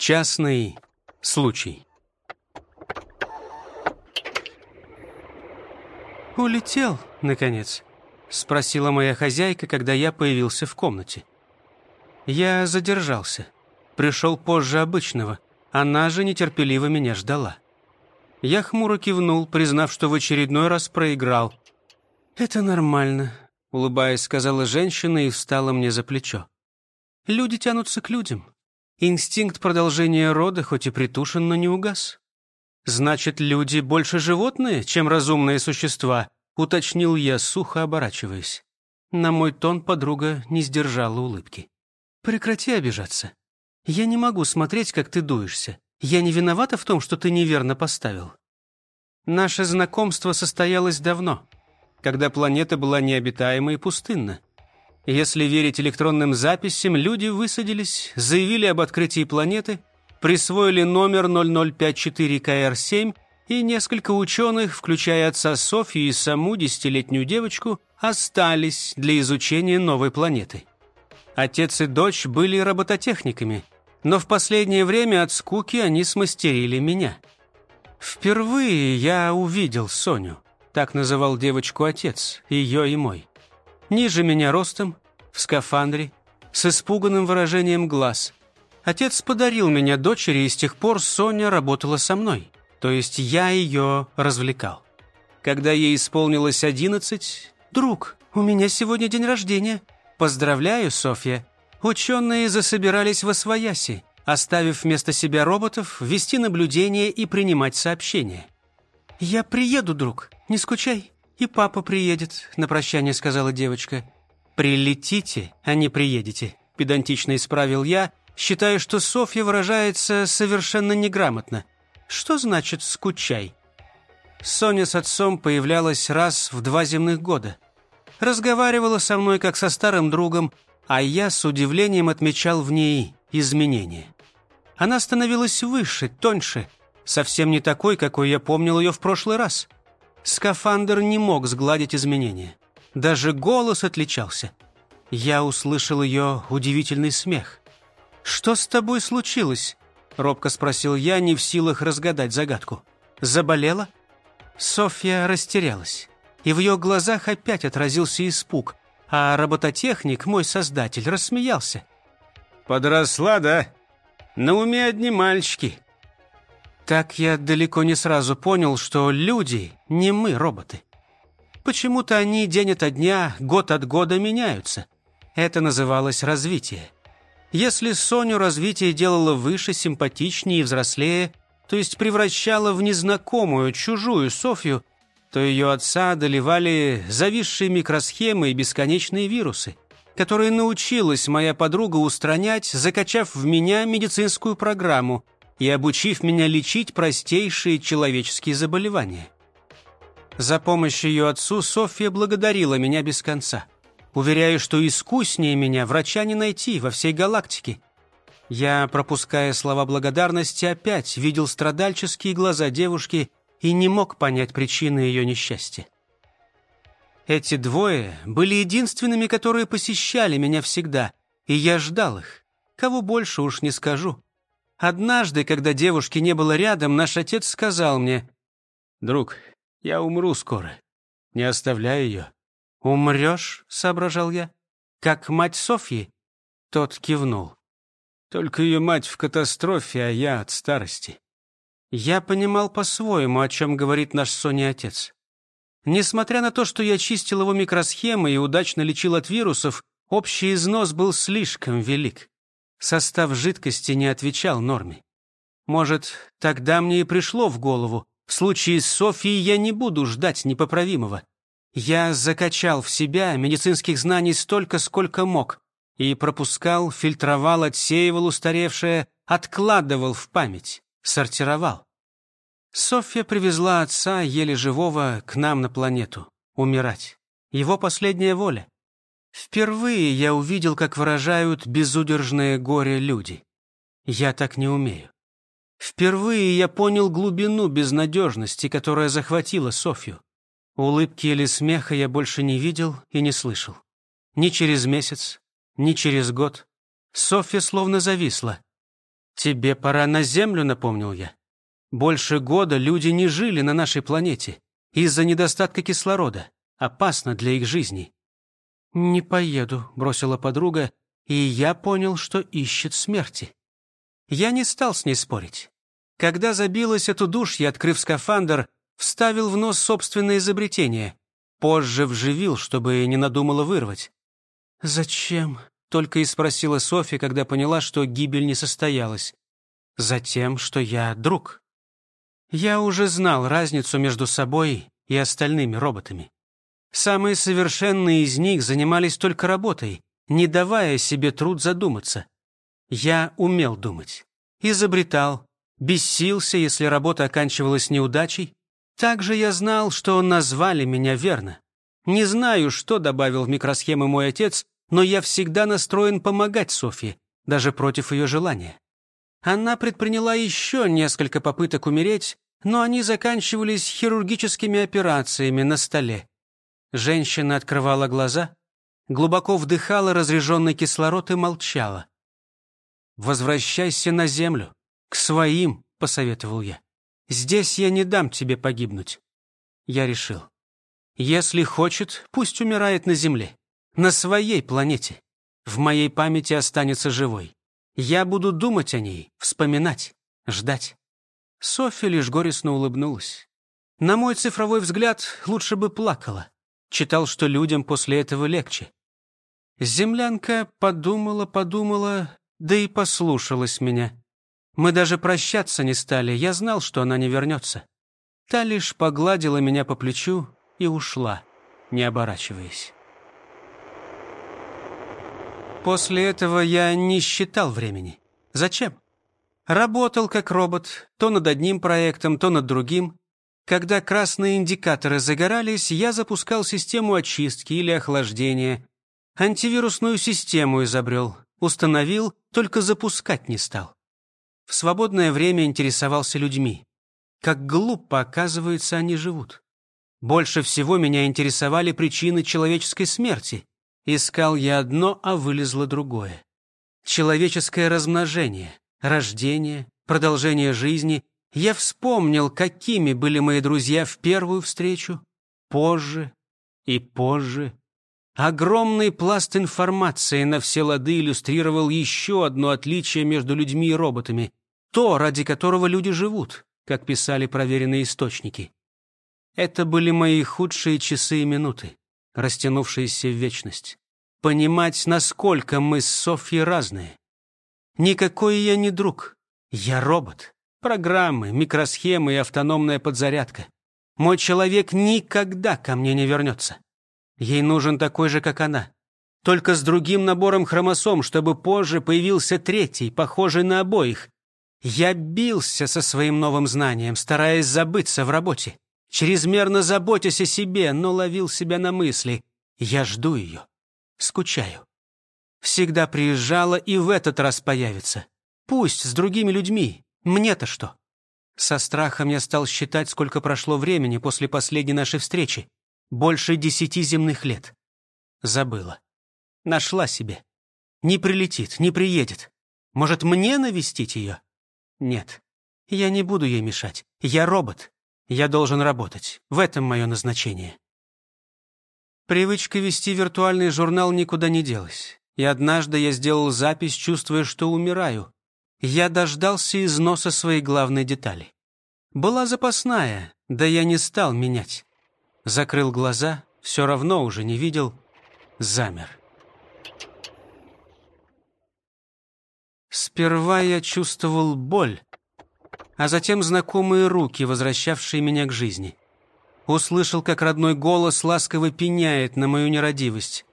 Частный случай. «Улетел, наконец?» — спросила моя хозяйка, когда я появился в комнате. Я задержался. Пришел позже обычного. Она же нетерпеливо меня ждала. Я хмуро кивнул, признав, что в очередной раз проиграл. «Это нормально», — улыбаясь, сказала женщина и встала мне за плечо. «Люди тянутся к людям. Инстинкт продолжения рода, хоть и притушен, но не угас. Значит, люди больше животные, чем разумные существа, уточнил я, сухо оборачиваясь. На мой тон подруга не сдержала улыбки. Прекрати обижаться. Я не могу смотреть, как ты дуешься. Я не виновата в том, что ты неверно поставил. Наше знакомство состоялось давно, когда планета была необитаема и пустынна. Если верить электронным записям, люди высадились, заявили об открытии планеты, присвоили номер 0054КР-7, и несколько ученых, включая отца Софью и саму десятилетнюю девочку, остались для изучения новой планеты. Отец и дочь были робототехниками, но в последнее время от скуки они смастерили меня. Впервые я увидел Соню, так называл девочку отец, ее и мой. Ниже меня ростом, в скафандре, с испуганным выражением глаз. Отец подарил меня дочери, и с тех пор Соня работала со мной. То есть я ее развлекал. Когда ей исполнилось одиннадцать, «Друг, у меня сегодня день рождения. Поздравляю, Софья». Ученые засобирались в Освояси, оставив вместо себя роботов вести наблюдение и принимать сообщения. «Я приеду, друг, не скучай». «И папа приедет», — на прощание сказала девочка. «Прилетите, а не приедете», — педантично исправил я, считая, что Софья выражается совершенно неграмотно. «Что значит «скучай»?» Соня с отцом появлялась раз в два земных года. Разговаривала со мной, как со старым другом, а я с удивлением отмечал в ней изменения. Она становилась выше, тоньше, совсем не такой, какой я помнил ее в прошлый раз — Скафандр не мог сгладить изменения. Даже голос отличался. Я услышал ее удивительный смех. «Что с тобой случилось?» — робко спросил я, не в силах разгадать загадку. «Заболела?» Софья растерялась, и в ее глазах опять отразился испуг, а робототехник, мой создатель, рассмеялся. «Подросла, да? На уме одни мальчики. Так я далеко не сразу понял, что люди не мы, роботы. Почему-то они день ото дня, год от года меняются. Это называлось развитие. Если Соню развитие делало выше, симпатичнее и взрослее, то есть превращало в незнакомую, чужую Софью, то ее отца одолевали зависшие микросхемы и бесконечные вирусы, которые научилась моя подруга устранять, закачав в меня медицинскую программу – и обучив меня лечить простейшие человеческие заболевания. За помощь ее отцу Софья благодарила меня без конца, уверяя, что искуснее меня врача не найти во всей галактике. Я, пропуская слова благодарности, опять видел страдальческие глаза девушки и не мог понять причины ее несчастья. Эти двое были единственными, которые посещали меня всегда, и я ждал их. Кого больше уж не скажу. Однажды, когда девушки не было рядом, наш отец сказал мне, «Друг, я умру скоро. Не оставляй ее». «Умрешь?» — соображал я. «Как мать Софьи?» Тот кивнул. «Только ее мать в катастрофе, а я от старости». Я понимал по-своему, о чем говорит наш Соня отец. Несмотря на то, что я чистил его микросхемы и удачно лечил от вирусов, общий износ был слишком велик. Состав жидкости не отвечал норме. Может, тогда мне и пришло в голову, в случае с Софией я не буду ждать непоправимого. Я закачал в себя медицинских знаний столько, сколько мог, и пропускал, фильтровал, отсеивал устаревшее, откладывал в память, сортировал. Софья привезла отца, еле живого, к нам на планету, умирать. Его последняя воля. Впервые я увидел, как выражают безудержное горе люди. Я так не умею. Впервые я понял глубину безнадежности, которая захватила Софью. Улыбки или смеха я больше не видел и не слышал. Ни через месяц, ни через год. Софья словно зависла. «Тебе пора на Землю», — напомнил я. «Больше года люди не жили на нашей планете из-за недостатка кислорода. Опасно для их жизней». «Не поеду», — бросила подруга, и я понял, что ищет смерти. Я не стал с ней спорить. Когда забилась эту душь, я, открыв скафандр, вставил в нос собственное изобретение. Позже вживил, чтобы не надумала вырвать. «Зачем?» — только и спросила Софья, когда поняла, что гибель не состоялась. «Затем, что я друг». Я уже знал разницу между собой и остальными роботами. Самые совершенные из них занимались только работой, не давая себе труд задуматься. Я умел думать, изобретал, бесился, если работа оканчивалась неудачей. Также я знал, что назвали меня верно. Не знаю, что добавил в микросхемы мой отец, но я всегда настроен помогать Софье, даже против ее желания. Она предприняла еще несколько попыток умереть, но они заканчивались хирургическими операциями на столе. Женщина открывала глаза, глубоко вдыхала разреженный кислород и молчала. «Возвращайся на землю, к своим», — посоветовал я. «Здесь я не дам тебе погибнуть». Я решил. Если хочет, пусть умирает на земле, на своей планете. В моей памяти останется живой. Я буду думать о ней, вспоминать, ждать. Софья лишь горестно улыбнулась. На мой цифровой взгляд, лучше бы плакала. Читал, что людям после этого легче. Землянка подумала, подумала, да и послушалась меня. Мы даже прощаться не стали, я знал, что она не вернется. Та лишь погладила меня по плечу и ушла, не оборачиваясь. После этого я не считал времени. Зачем? Работал как робот, то над одним проектом, то над другим. Когда красные индикаторы загорались, я запускал систему очистки или охлаждения. Антивирусную систему изобрел, установил, только запускать не стал. В свободное время интересовался людьми. Как глупо, оказывается, они живут. Больше всего меня интересовали причины человеческой смерти. Искал я одно, а вылезло другое. Человеческое размножение, рождение, продолжение жизни. Я вспомнил, какими были мои друзья в первую встречу, позже и позже. Огромный пласт информации на все лады иллюстрировал еще одно отличие между людьми и роботами. То, ради которого люди живут, как писали проверенные источники. Это были мои худшие часы и минуты растянувшиеся в вечность. Понимать, насколько мы с Софьей разные. Никакой я не друг. Я робот. Программы, микросхемы и автономная подзарядка. Мой человек никогда ко мне не вернется. Ей нужен такой же, как она. Только с другим набором хромосом, чтобы позже появился третий, похожий на обоих. Я бился со своим новым знанием, стараясь забыться в работе чрезмерно заботясь о себе, но ловил себя на мысли. Я жду ее, скучаю. Всегда приезжала и в этот раз появится. Пусть с другими людьми, мне-то что? Со страхом я стал считать, сколько прошло времени после последней нашей встречи. Больше десяти земных лет. Забыла. Нашла себе. Не прилетит, не приедет. Может, мне навестить ее? Нет. Я не буду ей мешать. Я робот. Я должен работать. В этом мое назначение. Привычка вести виртуальный журнал никуда не делась. И однажды я сделал запись, чувствуя, что умираю. Я дождался износа своей главной детали. Была запасная, да я не стал менять. Закрыл глаза, все равно уже не видел, замер. Сперва я чувствовал боль, а затем знакомые руки, возвращавшие меня к жизни. Услышал, как родной голос ласково пеняет на мою нерадивость.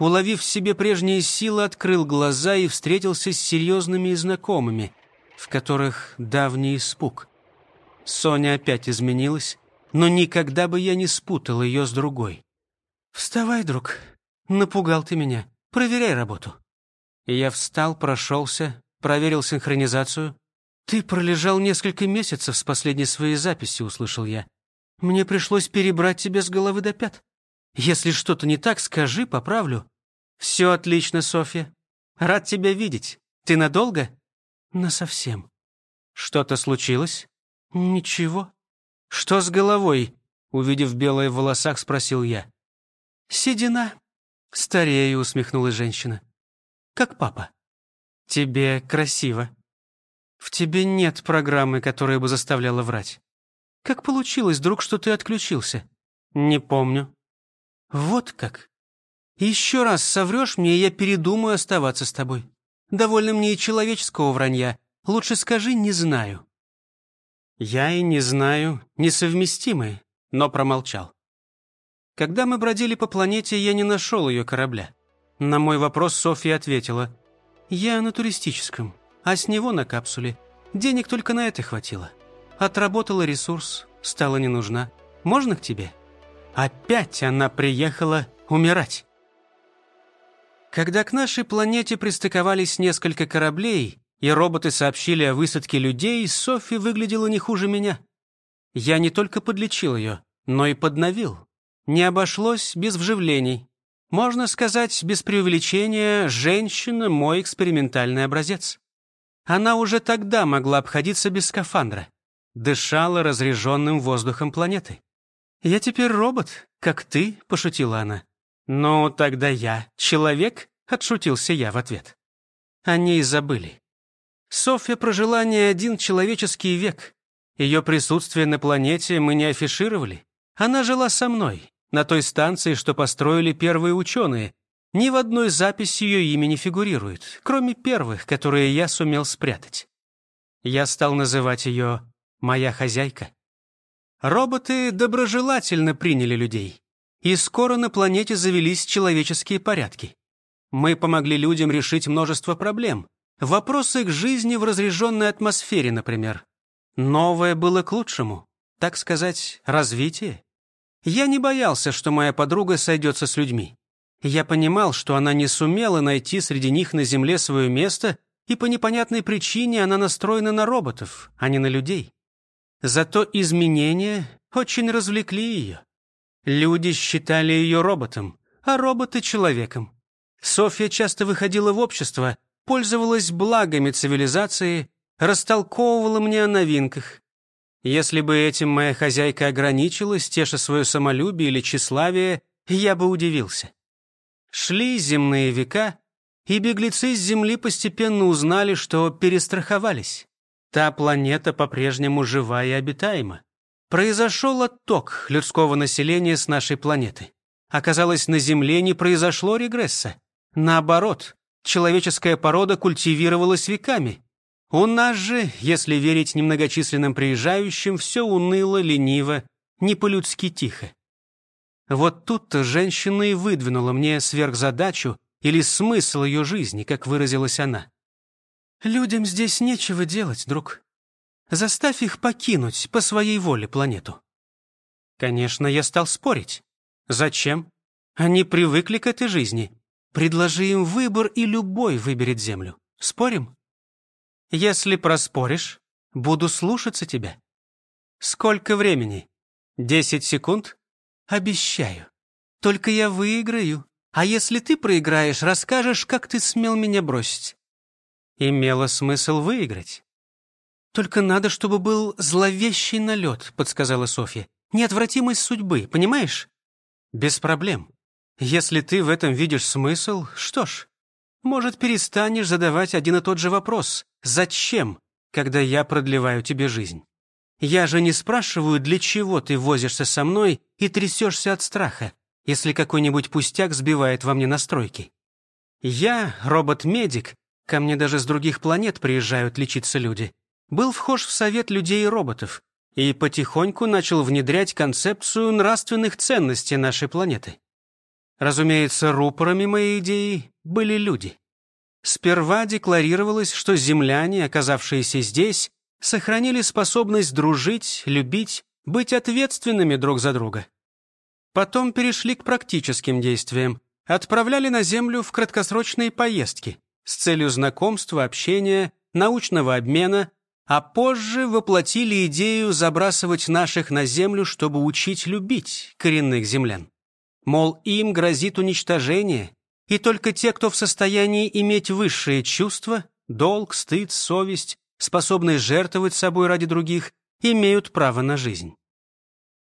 Уловив в себе прежние силы, открыл глаза и встретился с серьезными и знакомыми, в которых давний испуг. Соня опять изменилась, но никогда бы я не спутал ее с другой. «Вставай, друг, напугал ты меня, проверяй работу». Я встал, прошелся, проверил синхронизацию, «Ты пролежал несколько месяцев с последней своей записи», — услышал я. «Мне пришлось перебрать тебя с головы до пят. Если что-то не так, скажи, поправлю». «Все отлично, Софья. Рад тебя видеть. Ты надолго?» Насовсем. Что-то случилось? Ничего. Что с головой? Увидев белые в волосах, спросил я. Седина. Старею, усмехнулась женщина. Как папа. Тебе красиво. В тебе нет программы, которая бы заставляла врать. Как получилось, друг, что ты отключился? Не помню. Вот как. Еще раз соврешь мне, я передумаю оставаться с тобой. Довольно мне и человеческого вранья. Лучше скажи «не знаю». Я и не знаю несовместимые, но промолчал. Когда мы бродили по планете, я не нашел ее корабля. На мой вопрос Софья ответила. «Я на туристическом, а с него на капсуле. Денег только на это хватило. Отработала ресурс, стала не нужна. Можно к тебе?» Опять она приехала умирать. Когда к нашей планете пристыковались несколько кораблей, и роботы сообщили о высадке людей, Софи выглядела не хуже меня. Я не только подлечил ее, но и подновил. Не обошлось без вживлений. Можно сказать, без преувеличения, женщина – мой экспериментальный образец. Она уже тогда могла обходиться без скафандра. Дышала разреженным воздухом планеты. «Я теперь робот, как ты», – пошутила она. «Ну, тогда я человек?» — отшутился я в ответ. Они и забыли. Софья прожила не один человеческий век. Ее присутствие на планете мы не афишировали. Она жила со мной, на той станции, что построили первые ученые. Ни в одной записи ее имя не фигурирует, кроме первых, которые я сумел спрятать. Я стал называть ее «моя хозяйка». Роботы доброжелательно приняли людей и скоро на планете завелись человеческие порядки. Мы помогли людям решить множество проблем. Вопросы к жизни в разреженной атмосфере, например. Новое было к лучшему, так сказать, развитие. Я не боялся, что моя подруга сойдется с людьми. Я понимал, что она не сумела найти среди них на Земле свое место, и по непонятной причине она настроена на роботов, а не на людей. Зато изменения очень развлекли ее. Люди считали ее роботом, а роботы — человеком. Софья часто выходила в общество, пользовалась благами цивилизации, растолковывала мне о новинках. Если бы этим моя хозяйка ограничилась, теша свое самолюбие или тщеславие, я бы удивился. Шли земные века, и беглецы с Земли постепенно узнали, что перестраховались. Та планета по-прежнему жива и обитаема. Произошел отток людского населения с нашей планеты. Оказалось, на Земле не произошло регресса. Наоборот, человеческая порода культивировалась веками. У нас же, если верить немногочисленным приезжающим, все уныло, лениво, не по-людски тихо. Вот тут-то женщина и выдвинула мне сверхзадачу или смысл ее жизни, как выразилась она. «Людям здесь нечего делать, друг. Заставь их покинуть по своей воле планету. Конечно, я стал спорить. Зачем? Они привыкли к этой жизни. Предложи им выбор, и любой выберет Землю. Спорим? Если проспоришь, буду слушаться тебя. Сколько времени? Десять секунд? Обещаю. Только я выиграю. А если ты проиграешь, расскажешь, как ты смел меня бросить. Имело смысл выиграть. «Только надо, чтобы был зловещий налет», — подсказала Софья. «Неотвратимость судьбы, понимаешь?» «Без проблем. Если ты в этом видишь смысл, что ж, может, перестанешь задавать один и тот же вопрос. Зачем, когда я продлеваю тебе жизнь? Я же не спрашиваю, для чего ты возишься со мной и трясешься от страха, если какой-нибудь пустяк сбивает во мне настройки. Я робот-медик, ко мне даже с других планет приезжают лечиться люди был вхож в совет людей и роботов и потихоньку начал внедрять концепцию нравственных ценностей нашей планеты. Разумеется, рупорами моей идеи были люди. Сперва декларировалось, что земляне, оказавшиеся здесь, сохранили способность дружить, любить, быть ответственными друг за друга. Потом перешли к практическим действиям, отправляли на Землю в краткосрочные поездки с целью знакомства, общения, научного обмена, а позже воплотили идею забрасывать наших на землю, чтобы учить любить коренных землян. Мол, им грозит уничтожение, и только те, кто в состоянии иметь высшие чувства, долг, стыд, совесть, способность жертвовать собой ради других, имеют право на жизнь.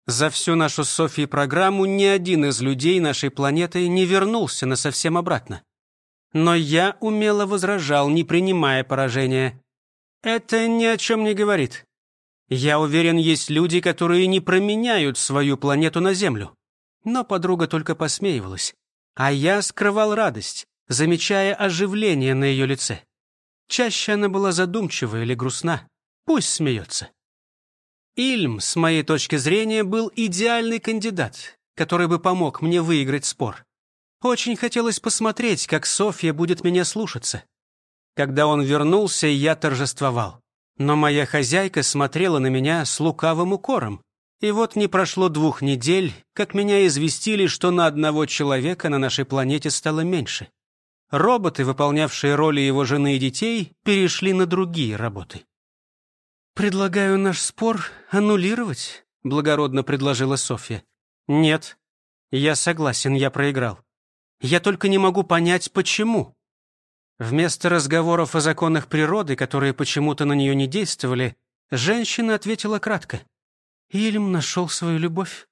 За всю нашу с программу ни один из людей нашей планеты не вернулся на совсем обратно. Но я умело возражал, не принимая поражения. Это ни о чем не говорит. Я уверен, есть люди, которые не променяют свою планету на Землю. Но подруга только посмеивалась. А я скрывал радость, замечая оживление на ее лице. Чаще она была задумчива или грустна. Пусть смеется. Ильм, с моей точки зрения, был идеальный кандидат, который бы помог мне выиграть спор. Очень хотелось посмотреть, как Софья будет меня слушаться. Когда он вернулся, я торжествовал. Но моя хозяйка смотрела на меня с лукавым укором. И вот не прошло двух недель, как меня известили, что на одного человека на нашей планете стало меньше. Роботы, выполнявшие роли его жены и детей, перешли на другие работы. «Предлагаю наш спор аннулировать», — благородно предложила Софья. «Нет. Я согласен, я проиграл. Я только не могу понять, почему». Вместо разговоров о законах природы, которые почему-то на нее не действовали, женщина ответила кратко. «Ильм нашел свою любовь».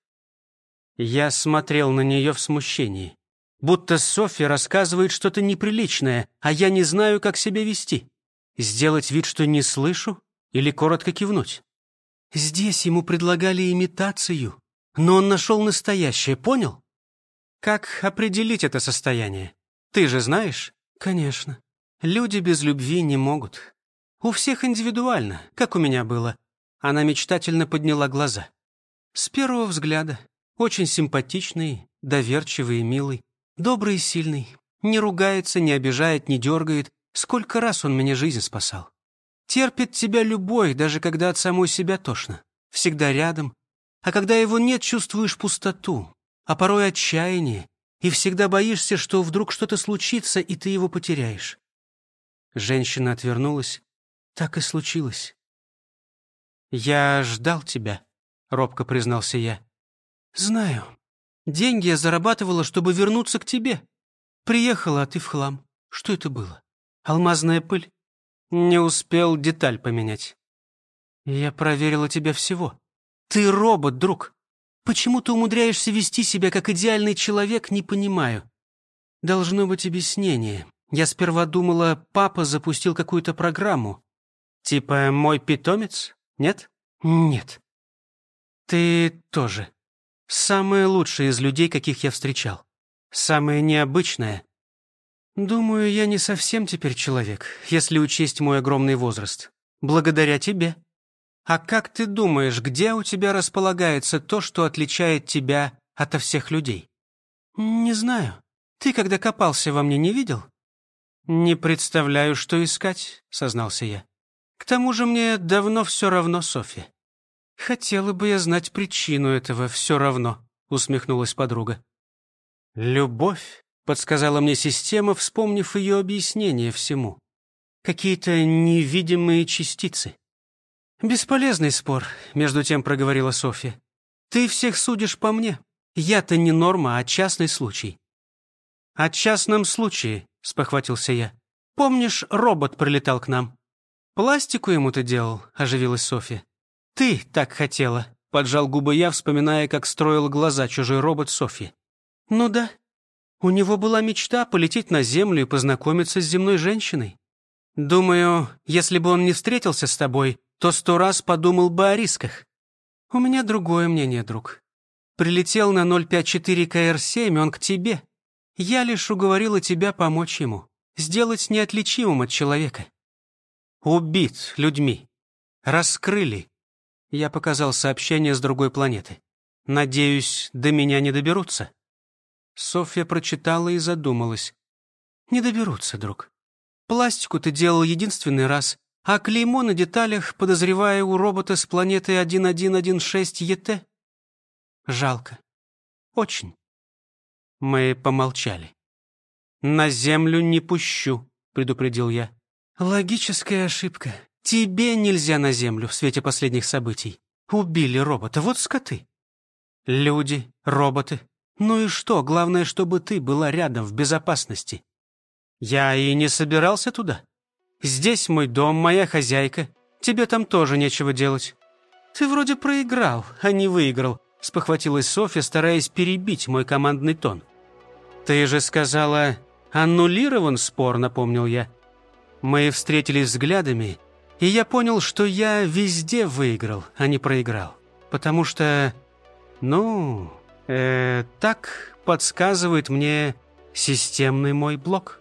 Я смотрел на нее в смущении. Будто Софья рассказывает что-то неприличное, а я не знаю, как себя вести. Сделать вид, что не слышу? или коротко кивнуть. Здесь ему предлагали имитацию, но он нашел настоящее, понял? Как определить это состояние? Ты же знаешь? Конечно. Люди без любви не могут. У всех индивидуально, как у меня было. Она мечтательно подняла глаза. С первого взгляда. Очень симпатичный, доверчивый и милый. Добрый и сильный. Не ругается, не обижает, не дергает. Сколько раз он мне жизнь спасал. Терпит тебя любой, даже когда от самой себя тошно. Всегда рядом. А когда его нет, чувствуешь пустоту, а порой отчаяние, и всегда боишься, что вдруг что-то случится, и ты его потеряешь. Женщина отвернулась. Так и случилось. «Я ждал тебя», — робко признался я. «Знаю. Деньги я зарабатывала, чтобы вернуться к тебе. Приехала, а ты в хлам. Что это было? Алмазная пыль? Не успел деталь поменять. Я проверила тебя всего. Ты робот, друг. Почему ты умудряешься вести себя как идеальный человек, не понимаю. Должно быть объяснение. Я сперва думала, папа запустил какую-то программу. Типа «Мой питомец»? Нет? Нет. Ты тоже. Самая лучшая из людей, каких я встречал. Самая необычная «Думаю, я не совсем теперь человек, если учесть мой огромный возраст. Благодаря тебе. А как ты думаешь, где у тебя располагается то, что отличает тебя ото всех людей?» «Не знаю. Ты, когда копался во мне, не видел?» «Не представляю, что искать», — сознался я. «К тому же мне давно все равно, Софья». «Хотела бы я знать причину этого «все равно», — усмехнулась подруга. «Любовь подсказала мне система, вспомнив ее объяснение всему. Какие-то невидимые частицы. «Бесполезный спор», — между тем проговорила Софья. «Ты всех судишь по мне. Я-то не норма, а частный случай». «О частном случае», — спохватился я. «Помнишь, робот прилетал к нам?» «Пластику ему ты делал», — оживилась Софья. «Ты так хотела», — поджал губы я, вспоминая, как строил глаза чужой робот Софьи. «Ну да, у него была мечта полететь на Землю и познакомиться с земной женщиной. Думаю, если бы он не встретился с тобой, то сто раз подумал бы о рисках. У меня другое мнение, друг. Прилетел на 054 КР-7, он к тебе. Я лишь уговорила тебя помочь ему, сделать неотличимым от человека. Убит людьми. Раскрыли. Я показал сообщение с другой планеты. Надеюсь, до меня не доберутся. Софья прочитала и задумалась. «Не доберутся, друг. Пластику ты делал единственный раз, а клеймо на деталях, подозревая у робота с планеты 1116 ЕТ. Жалко. Очень». Мы помолчали. «На землю не пущу», — предупредил я. «Логическая ошибка. Тебе нельзя на землю в свете последних событий. Убили робота, вот скоты. Люди, роботы, ну и что, главное, чтобы ты была рядом, в безопасности. Я и не собирался туда. Здесь мой дом, моя хозяйка. Тебе там тоже нечего делать». «Ты вроде проиграл, а не выиграл», — спохватилась Софья, стараясь перебить мой командный тон. «Ты же сказала, аннулирован спор», — напомнил я. Мы встретились взглядами, и я понял, что я везде выиграл, а не проиграл. Потому что, ну, э, так подсказывает мне системный мой блок.